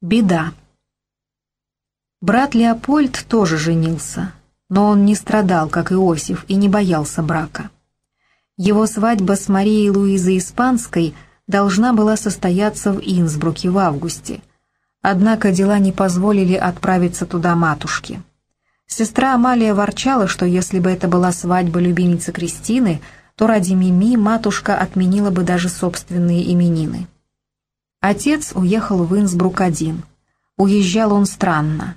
Беда. Брат Леопольд тоже женился, но он не страдал, как Иосиф, и не боялся брака. Его свадьба с Марией Луизой Испанской должна была состояться в Инсбруке в августе, однако дела не позволили отправиться туда матушке. Сестра Амалия ворчала, что если бы это была свадьба любимицы Кристины, то ради Мими матушка отменила бы даже собственные именины. Отец уехал в Инсбрук один. Уезжал он странно.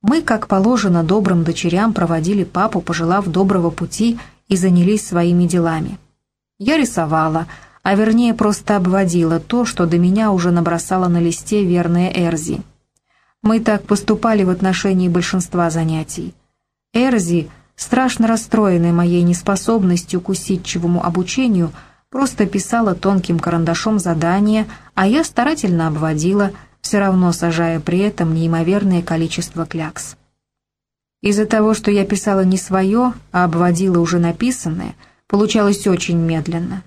Мы, как положено добрым дочерям, проводили папу, пожелав доброго пути, и занялись своими делами. Я рисовала, а вернее просто обводила то, что до меня уже набросала на листе верная Эрзи. Мы так поступали в отношении большинства занятий. Эрзи, страшно расстроенная моей неспособностью к усидчивому обучению, просто писала тонким карандашом задания, а я старательно обводила, все равно сажая при этом неимоверное количество клякс. Из-за того, что я писала не свое, а обводила уже написанное, получалось очень медленно.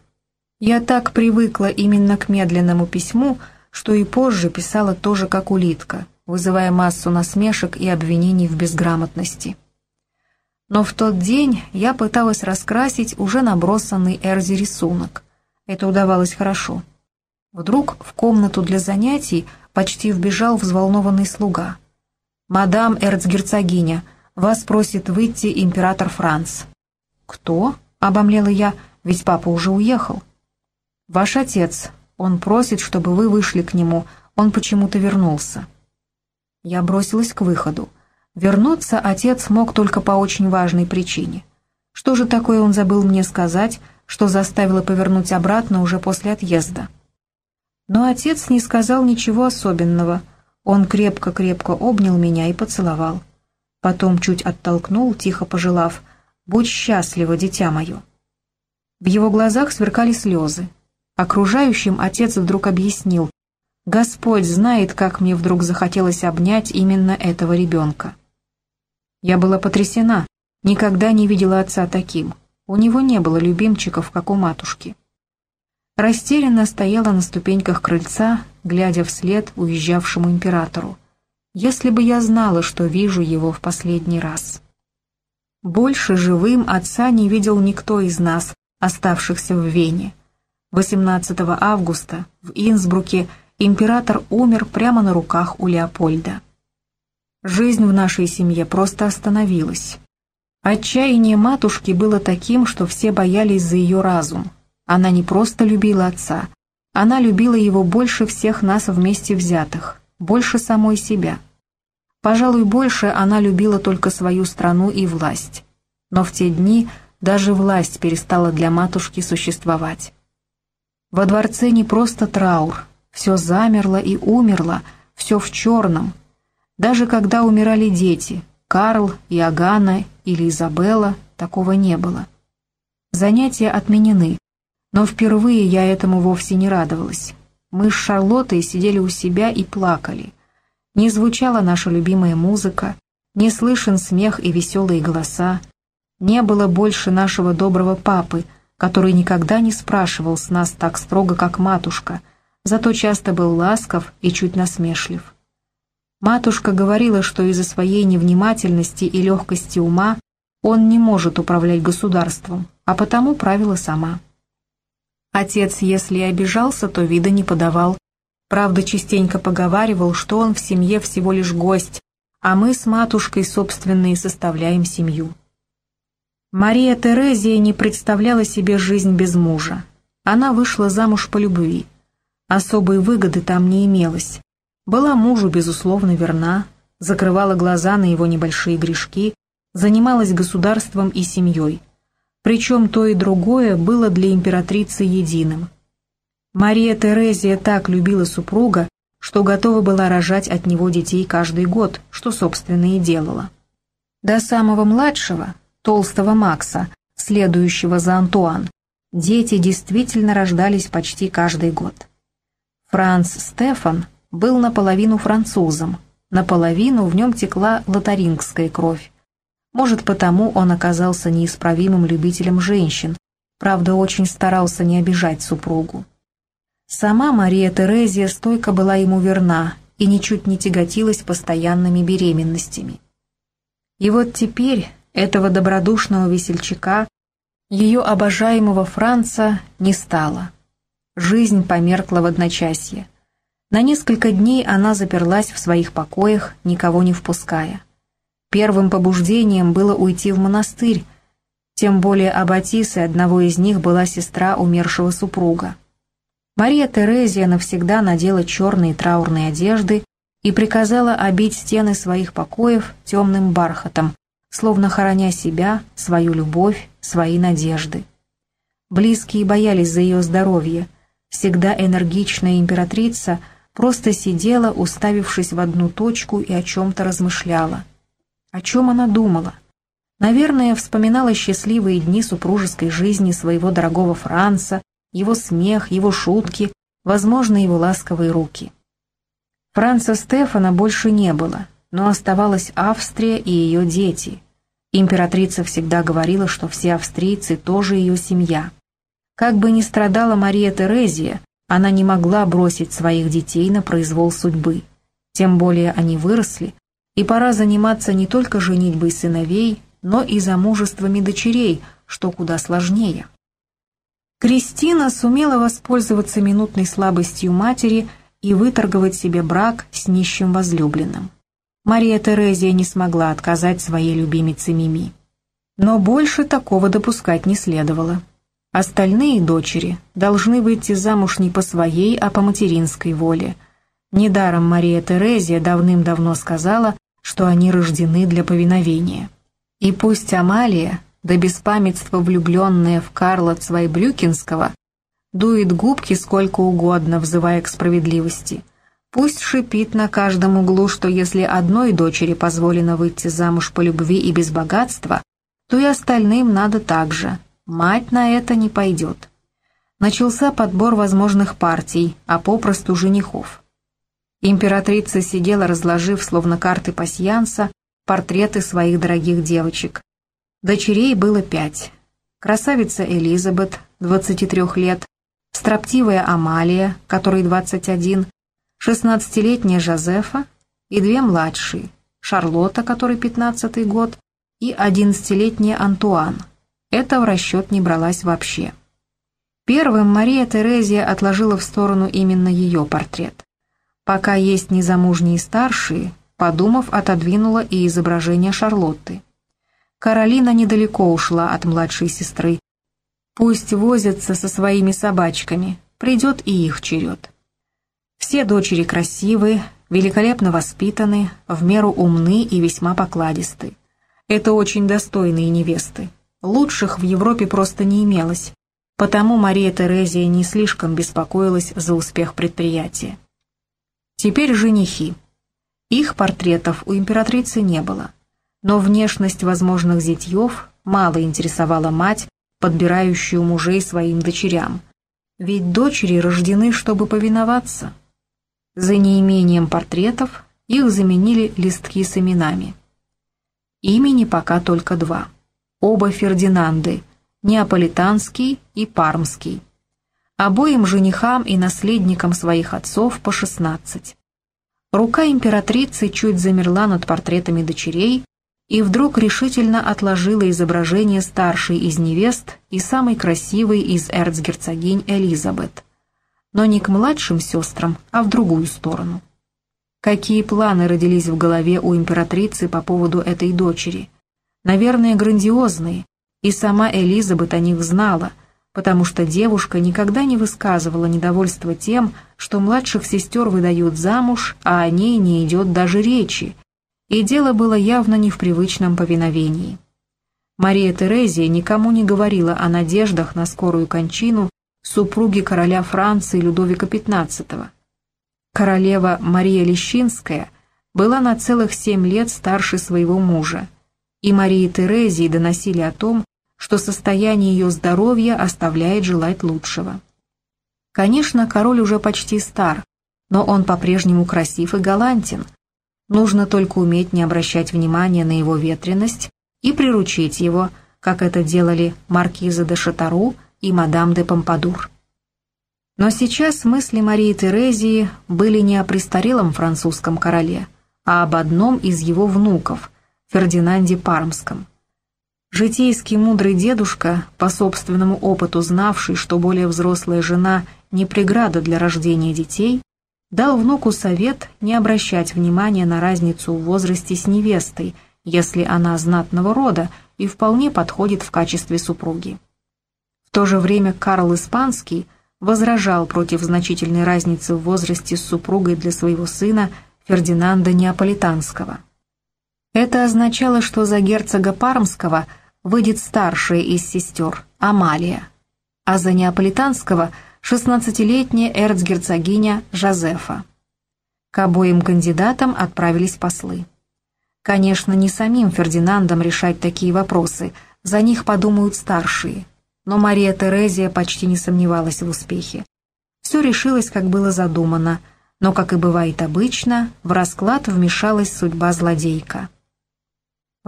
Я так привыкла именно к медленному письму, что и позже писала тоже как улитка, вызывая массу насмешек и обвинений в безграмотности. Но в тот день я пыталась раскрасить уже набросанный Эрзи рисунок. Это удавалось хорошо. Вдруг в комнату для занятий почти вбежал взволнованный слуга. «Мадам эрцгерцогиня, вас просит выйти император Франц». «Кто?» — обомлела я, ведь папа уже уехал. «Ваш отец. Он просит, чтобы вы вышли к нему. Он почему-то вернулся». Я бросилась к выходу. Вернуться отец мог только по очень важной причине. Что же такое он забыл мне сказать, что заставило повернуть обратно уже после отъезда? Но отец не сказал ничего особенного. Он крепко-крепко обнял меня и поцеловал. Потом чуть оттолкнул, тихо пожелав «Будь счастлива, дитя мое». В его глазах сверкали слезы. Окружающим отец вдруг объяснил «Господь знает, как мне вдруг захотелось обнять именно этого ребенка». Я была потрясена, никогда не видела отца таким. У него не было любимчиков, как у матушки. Растерянно стояла на ступеньках крыльца, глядя вслед уезжавшему императору. Если бы я знала, что вижу его в последний раз. Больше живым отца не видел никто из нас, оставшихся в Вене. 18 августа в Инсбруке император умер прямо на руках у Леопольда. Жизнь в нашей семье просто остановилась. Отчаяние матушки было таким, что все боялись за ее разум. Она не просто любила отца, она любила его больше всех нас вместе взятых, больше самой себя. Пожалуй, больше она любила только свою страну и власть. Но в те дни даже власть перестала для матушки существовать. Во дворце не просто траур, все замерло и умерло, все в черном, даже когда умирали дети, Карл, Иоганна или Изабелла, такого не было. Занятия отменены, но впервые я этому вовсе не радовалась. Мы с Шарлоттой сидели у себя и плакали. Не звучала наша любимая музыка, не слышен смех и веселые голоса, не было больше нашего доброго папы, который никогда не спрашивал с нас так строго, как матушка, зато часто был ласков и чуть насмешлив. Матушка говорила, что из-за своей невнимательности и легкости ума он не может управлять государством, а потому правила сама. Отец, если и обижался, то вида не подавал. Правда, частенько поговаривал, что он в семье всего лишь гость, а мы с матушкой собственные составляем семью. Мария Терезия не представляла себе жизнь без мужа. Она вышла замуж по любви. Особой выгоды там не имелось была мужу, безусловно, верна, закрывала глаза на его небольшие грешки, занималась государством и семьей. Причем то и другое было для императрицы единым. Мария Терезия так любила супруга, что готова была рожать от него детей каждый год, что, собственно, и делала. До самого младшего, толстого Макса, следующего за Антуан, дети действительно рождались почти каждый год. Франц Стефан – был наполовину французом, наполовину в нем текла лотарингская кровь. Может, потому он оказался неисправимым любителем женщин, правда, очень старался не обижать супругу. Сама Мария Терезия стойко была ему верна и ничуть не тяготилась постоянными беременностями. И вот теперь этого добродушного весельчака, ее обожаемого Франца, не стало. Жизнь померкла в одночасье. На несколько дней она заперлась в своих покоях, никого не впуская. Первым побуждением было уйти в монастырь, тем более Аббатисой одного из них была сестра умершего супруга. Мария Терезия навсегда надела черные траурные одежды и приказала обить стены своих покоев темным бархатом, словно хороня себя, свою любовь, свои надежды. Близкие боялись за ее здоровье. Всегда энергичная императрица просто сидела, уставившись в одну точку и о чем-то размышляла. О чем она думала? Наверное, вспоминала счастливые дни супружеской жизни своего дорогого Франца, его смех, его шутки, возможно, его ласковые руки. Франца Стефана больше не было, но оставалась Австрия и ее дети. Императрица всегда говорила, что все австрийцы тоже ее семья. Как бы ни страдала Мария Терезия, она не могла бросить своих детей на произвол судьбы. Тем более они выросли, и пора заниматься не только женитьбой сыновей, но и замужествами дочерей, что куда сложнее. Кристина сумела воспользоваться минутной слабостью матери и выторговать себе брак с нищим возлюбленным. Мария Терезия не смогла отказать своей любимице Мими. Но больше такого допускать не следовало. Остальные дочери должны выйти замуж не по своей, а по материнской воле. Недаром Мария Терезия давным-давно сказала, что они рождены для повиновения. И пусть Амалия, до беспамятства влюбленная в Карла Цвайблюкинского, дует губки сколько угодно, взывая к справедливости. Пусть шипит на каждом углу, что если одной дочери позволено выйти замуж по любви и без богатства, то и остальным надо так же. Мать на это не пойдет. Начался подбор возможных партий, а попросту женихов. Императрица сидела, разложив, словно карты пасьянса, портреты своих дорогих девочек, Дочерей было пять. Красавица Элизабет, 23 лет, строптивая Амалия, которой 21, 16-летняя Жозефа и две младшие, Шарлотта, которой 15 год, и 11-летняя Антуан. Это в расчет не бралась вообще. Первым Мария Терезия отложила в сторону именно ее портрет. Пока есть незамужние старшие, подумав, отодвинула и изображение Шарлотты. Каролина недалеко ушла от младшей сестры. Пусть возятся со своими собачками, придет и их черед. Все дочери красивые, великолепно воспитаны, в меру умны и весьма покладисты. Это очень достойные невесты. Лучших в Европе просто не имелось, потому Мария Терезия не слишком беспокоилась за успех предприятия. Теперь женихи. Их портретов у императрицы не было но внешность возможных зятьев мало интересовала мать, подбирающую мужей своим дочерям. Ведь дочери рождены, чтобы повиноваться. За неимением портретов их заменили листки с именами. Имени пока только два. Оба Фердинанды, Неаполитанский и Пармский. Обоим женихам и наследникам своих отцов по шестнадцать. Рука императрицы чуть замерла над портретами дочерей, и вдруг решительно отложила изображение старшей из невест и самой красивой из эрцгерцогинь Элизабет. Но не к младшим сестрам, а в другую сторону. Какие планы родились в голове у императрицы по поводу этой дочери? Наверное, грандиозные, и сама Элизабет о них знала, потому что девушка никогда не высказывала недовольства тем, что младших сестер выдают замуж, а о ней не идет даже речи, и дело было явно не в привычном повиновении. Мария Терезия никому не говорила о надеждах на скорую кончину супруги короля Франции Людовика XV. Королева Мария Лещинская была на целых семь лет старше своего мужа, и Марии Терезии доносили о том, что состояние ее здоровья оставляет желать лучшего. Конечно, король уже почти стар, но он по-прежнему красив и галантен, Нужно только уметь не обращать внимания на его ветренность и приручить его, как это делали маркиза де Шатару и мадам де Помпадур. Но сейчас мысли Марии Терезии были не о престарелом французском короле, а об одном из его внуков, Фердинанде Пармском. Житейский мудрый дедушка, по собственному опыту знавший, что более взрослая жена не преграда для рождения детей, дал внуку совет не обращать внимания на разницу в возрасте с невестой, если она знатного рода и вполне подходит в качестве супруги. В то же время Карл Испанский возражал против значительной разницы в возрасте с супругой для своего сына Фердинанда Неаполитанского. Это означало, что за герцога Пармского выйдет старшая из сестер, Амалия, а за Неаполитанского – шестнадцатилетняя эрцгерцогиня Жозефа. К обоим кандидатам отправились послы. Конечно, не самим Фердинандом решать такие вопросы, за них подумают старшие. Но Мария Терезия почти не сомневалась в успехе. Все решилось, как было задумано, но, как и бывает обычно, в расклад вмешалась судьба злодейка.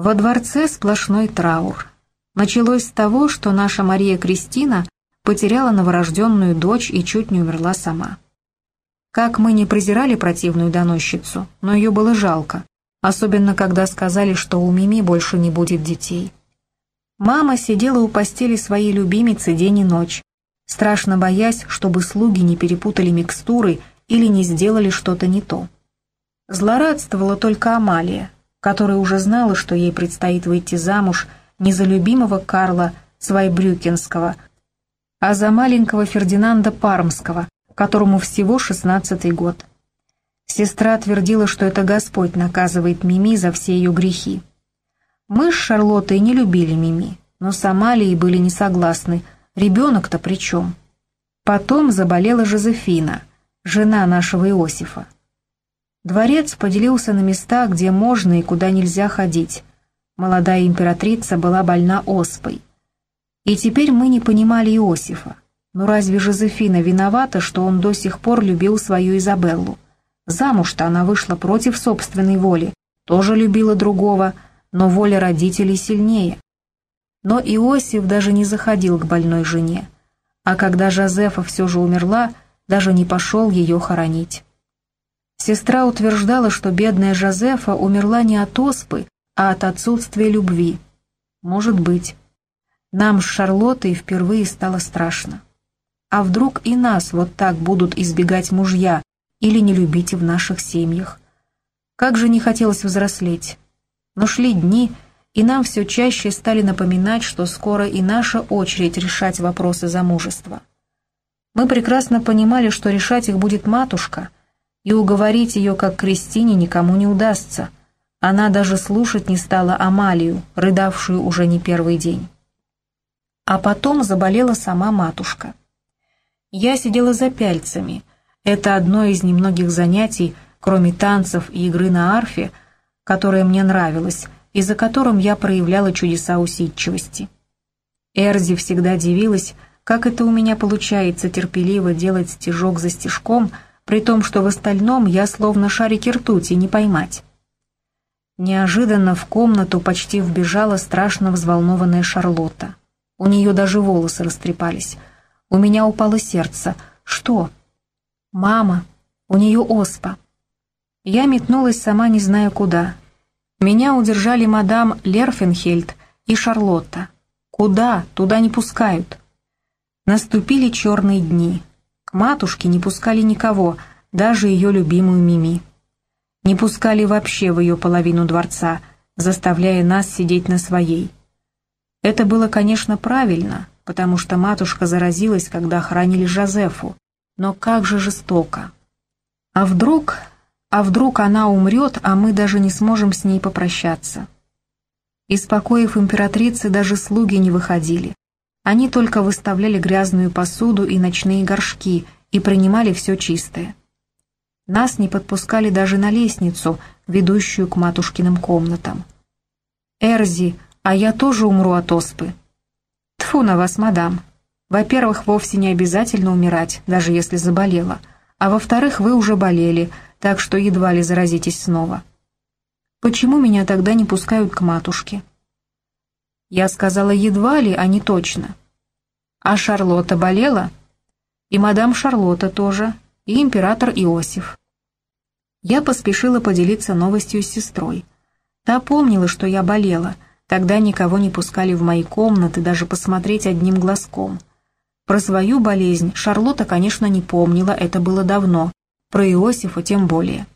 Во дворце сплошной траур. Началось с того, что наша Мария Кристина потеряла новорожденную дочь и чуть не умерла сама. Как мы не презирали противную доносчицу, но ее было жалко, особенно когда сказали, что у Мими больше не будет детей. Мама сидела у постели своей любимицы день и ночь, страшно боясь, чтобы слуги не перепутали микстуры или не сделали что-то не то. Злорадствовала только Амалия, которая уже знала, что ей предстоит выйти замуж не за любимого Карла Свайбрюкенского, а за маленького Фердинанда Пармского, которому всего шестнадцатый год. Сестра твердила, что это Господь наказывает Мими за все ее грехи. Мы с Шарлоттой не любили Мими, но с Амалией были не согласны, ребенок-то при чем? Потом заболела Жозефина, жена нашего Иосифа. Дворец поделился на места, где можно и куда нельзя ходить. Молодая императрица была больна оспой. И теперь мы не понимали Иосифа. Но разве Жозефина виновата, что он до сих пор любил свою Изабеллу? Замуж-то она вышла против собственной воли, тоже любила другого, но воля родителей сильнее. Но Иосиф даже не заходил к больной жене, а когда Жозефа все же умерла, даже не пошел ее хоронить. Сестра утверждала, что бедная Жозефа умерла не от оспы, а от отсутствия любви. Может быть. Нам с Шарлоттой впервые стало страшно. А вдруг и нас вот так будут избегать мужья или не любить в наших семьях? Как же не хотелось взрослеть. Но шли дни, и нам все чаще стали напоминать, что скоро и наша очередь решать вопросы замужества. Мы прекрасно понимали, что решать их будет матушка — и уговорить ее как Кристине никому не удастся. Она даже слушать не стала Амалию, рыдавшую уже не первый день. А потом заболела сама матушка. Я сидела за пяльцами. Это одно из немногих занятий, кроме танцев и игры на арфе, которое мне нравилось, и за которым я проявляла чудеса усидчивости. Эрзи всегда дивилась, как это у меня получается терпеливо делать стежок за стежком — при том, что в остальном я словно шарики ртути не поймать. Неожиданно в комнату почти вбежала страшно взволнованная Шарлотта. У нее даже волосы растрепались. У меня упало сердце. Что? Мама. У нее оспа. Я метнулась сама не зная куда. Меня удержали мадам Лерфенхельд и Шарлотта. Куда? Туда не пускают. Наступили черные дни. К матушке не пускали никого, даже ее любимую Мими. Не пускали вообще в ее половину дворца, заставляя нас сидеть на своей. Это было, конечно, правильно, потому что матушка заразилась, когда хоронили Жозефу, но как же жестоко. А вдруг, а вдруг она умрет, а мы даже не сможем с ней попрощаться? Из покоев императрицы даже слуги не выходили. Они только выставляли грязную посуду и ночные горшки и принимали все чистое. Нас не подпускали даже на лестницу, ведущую к матушкиным комнатам. «Эрзи, а я тоже умру от оспы». Тфу на вас, мадам. Во-первых, вовсе не обязательно умирать, даже если заболела. А во-вторых, вы уже болели, так что едва ли заразитесь снова. Почему меня тогда не пускают к матушке? Я сказала едва ли, а не точно. А Шарлотта болела? И мадам Шарлотта тоже, и император Иосиф. Я поспешила поделиться новостью с сестрой. Та помнила, что я болела, тогда никого не пускали в мои комнаты даже посмотреть одним глазком. Про свою болезнь Шарлотта, конечно, не помнила, это было давно, про Иосифа тем более.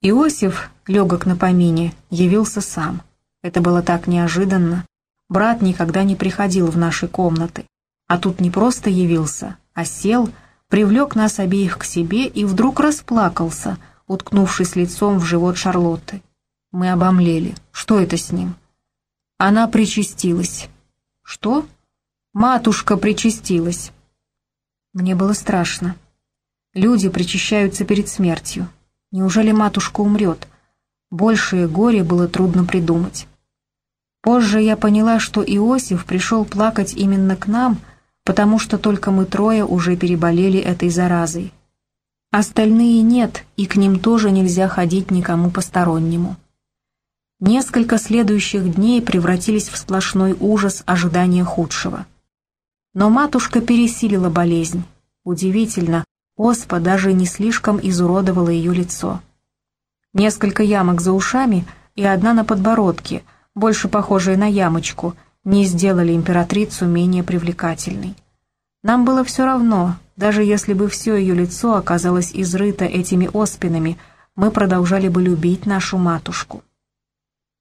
Иосиф, легок на помине, явился сам. Это было так неожиданно. Брат никогда не приходил в наши комнаты. А тут не просто явился, а сел, привлек нас обеих к себе и вдруг расплакался, уткнувшись лицом в живот Шарлотты. Мы обомлели. Что это с ним? Она причастилась. Что? Матушка причастилась. Мне было страшно. Люди причащаются перед смертью. Неужели матушка умрет? Большее горе было трудно придумать. Позже я поняла, что Иосиф пришел плакать именно к нам, потому что только мы трое уже переболели этой заразой. Остальные нет, и к ним тоже нельзя ходить никому постороннему. Несколько следующих дней превратились в сплошной ужас ожидания худшего. Но матушка пересилила болезнь. Удивительно, оспа даже не слишком изуродовала ее лицо. Несколько ямок за ушами и одна на подбородке, больше похожая на ямочку, не сделали императрицу менее привлекательной. Нам было все равно, даже если бы все ее лицо оказалось изрыто этими оспинами, мы продолжали бы любить нашу матушку.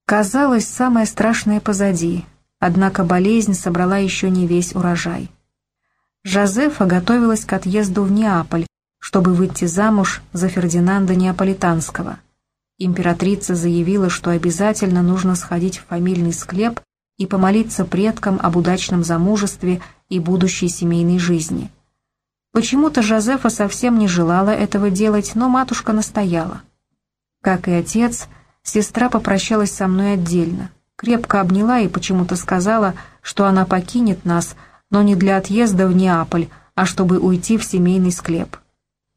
Казалось, самое страшное позади, однако болезнь собрала еще не весь урожай. Жозефа готовилась к отъезду в Неаполь, чтобы выйти замуж за Фердинанда Неаполитанского. Императрица заявила, что обязательно нужно сходить в фамильный склеп и помолиться предкам об удачном замужестве и будущей семейной жизни. Почему-то Жозефа совсем не желала этого делать, но матушка настояла. Как и отец, сестра попрощалась со мной отдельно, крепко обняла и почему-то сказала, что она покинет нас, но не для отъезда в Неаполь, а чтобы уйти в семейный склеп.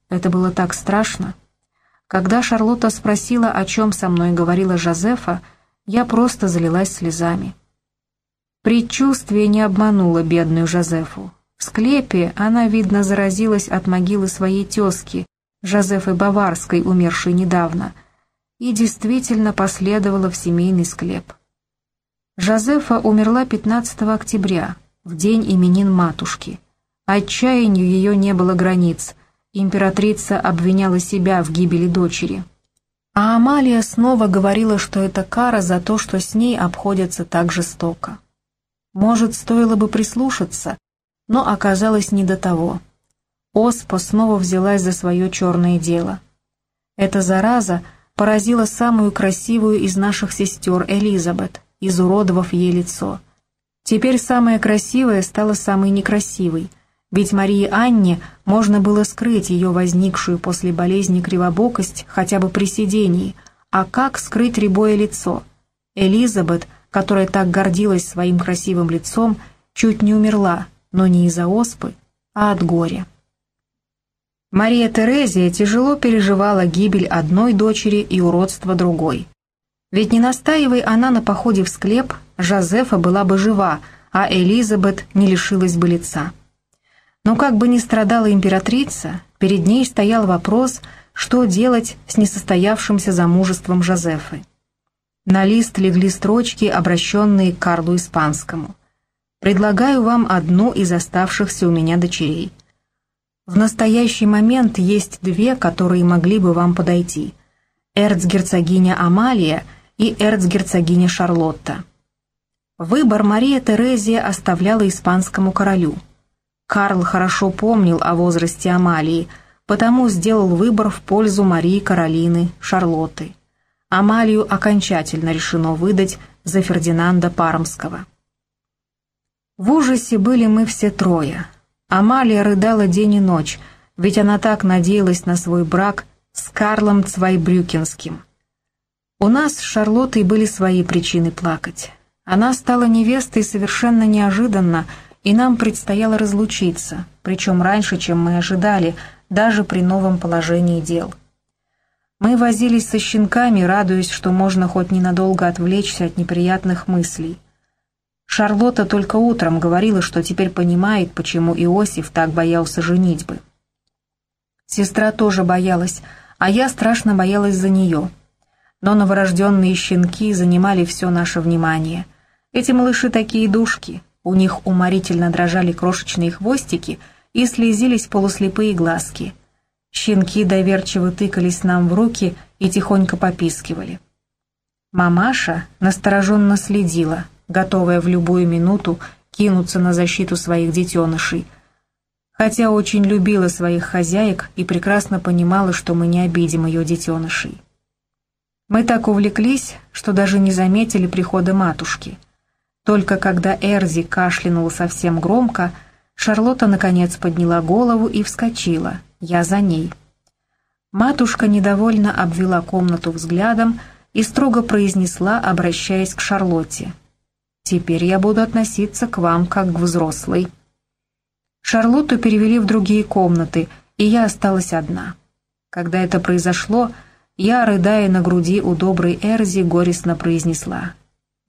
Это было так страшно. Когда Шарлотта спросила, о чем со мной говорила Жозефа, я просто залилась слезами. Предчувствие не обмануло бедную Жозефу. В склепе она, видно, заразилась от могилы своей тезки, Жозефы Баварской, умершей недавно, и действительно последовала в семейный склеп. Жозефа умерла 15 октября, в день именин матушки. Отчаянию ее не было границ, императрица обвиняла себя в гибели дочери. А Амалия снова говорила, что это кара за то, что с ней обходятся так жестоко. Может, стоило бы прислушаться, но оказалось не до того. Оспа снова взялась за свое черное дело. Эта зараза поразила самую красивую из наших сестер Элизабет, изуродовав ей лицо. Теперь самая красивая стала самой некрасивой, ведь Марии Анне можно было скрыть ее возникшую после болезни кривобокость хотя бы при сидении, а как скрыть рябое лицо? Элизабет – которая так гордилась своим красивым лицом, чуть не умерла, но не из-за оспы, а от горя. Мария Терезия тяжело переживала гибель одной дочери и уродство другой. Ведь не настаивая она на походе в склеп, Жозефа была бы жива, а Элизабет не лишилась бы лица. Но как бы ни страдала императрица, перед ней стоял вопрос, что делать с несостоявшимся замужеством Жозефы. На лист легли строчки, обращенные к Карлу Испанскому. «Предлагаю вам одну из оставшихся у меня дочерей. В настоящий момент есть две, которые могли бы вам подойти. Эрцгерцогиня Амалия и эрцгерцогиня Шарлотта». Выбор Мария Терезия оставляла испанскому королю. Карл хорошо помнил о возрасте Амалии, потому сделал выбор в пользу Марии Каролины Шарлотты. Амалию окончательно решено выдать за Фердинанда Пармского. В ужасе были мы все трое. Амалия рыдала день и ночь, ведь она так надеялась на свой брак с Карлом Цвайбрюкинским. У нас с Шарлоттой были свои причины плакать. Она стала невестой совершенно неожиданно, и нам предстояло разлучиться, причем раньше, чем мы ожидали, даже при новом положении дел. Мы возились со щенками, радуясь, что можно хоть ненадолго отвлечься от неприятных мыслей. Шарлотта только утром говорила, что теперь понимает, почему Иосиф так боялся женитьбы. Сестра тоже боялась, а я страшно боялась за нее. Но новорожденные щенки занимали все наше внимание. Эти малыши такие душки, у них уморительно дрожали крошечные хвостики и слезились полуслепые глазки. Щенки доверчиво тыкались нам в руки и тихонько попискивали. Мамаша настороженно следила, готовая в любую минуту кинуться на защиту своих детенышей, хотя очень любила своих хозяек и прекрасно понимала, что мы не обидим ее детенышей. Мы так увлеклись, что даже не заметили прихода матушки. Только когда Эрзи кашлянула совсем громко, Шарлотта наконец подняла голову и вскочила, я за ней. Матушка недовольно обвела комнату взглядом, и строго произнесла, обращаясь к Шарлотте. «Теперь я буду относиться к вам как к взрослой». Шарлотту перевели в другие комнаты, и я осталась одна. Когда это произошло, я, рыдая на груди у доброй Эрзи, горестно произнесла.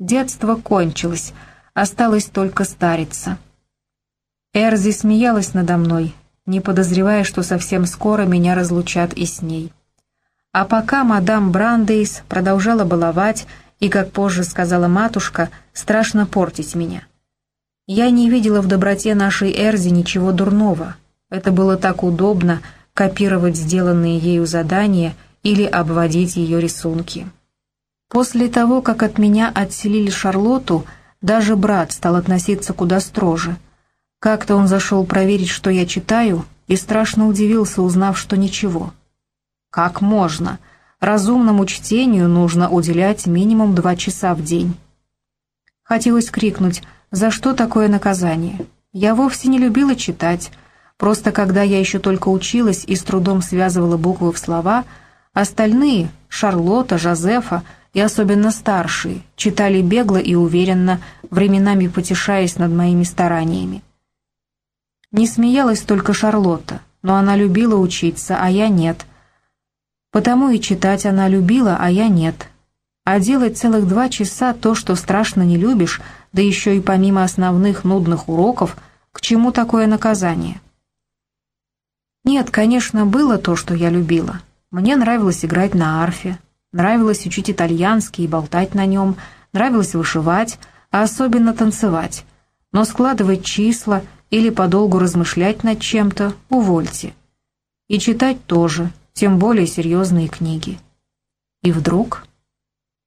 «Детство кончилось, осталось только стариться». Эрзи смеялась надо мной, не подозревая, что совсем скоро меня разлучат и с ней. А пока мадам Брандейс продолжала баловать и, как позже сказала матушка, страшно портить меня. Я не видела в доброте нашей Эрзи ничего дурного. Это было так удобно копировать сделанные ею задания или обводить ее рисунки. После того, как от меня отселили Шарлоту, даже брат стал относиться куда строже. Как-то он зашел проверить, что я читаю, и страшно удивился, узнав, что ничего. Как можно? Разумному чтению нужно уделять минимум два часа в день. Хотелось крикнуть «За что такое наказание?» Я вовсе не любила читать, просто когда я еще только училась и с трудом связывала буквы в слова, остальные — Шарлотта, Жозефа и особенно старшие — читали бегло и уверенно, временами потешаясь над моими стараниями. Не смеялась только Шарлотта, но она любила учиться, а я нет — Потому и читать она любила, а я нет. А делать целых два часа то, что страшно не любишь, да еще и помимо основных нудных уроков, к чему такое наказание? Нет, конечно, было то, что я любила. Мне нравилось играть на арфе, нравилось учить итальянский и болтать на нем, нравилось вышивать, а особенно танцевать. Но складывать числа или подолгу размышлять над чем-то — увольте. И читать тоже — тем более серьезные книги. И вдруг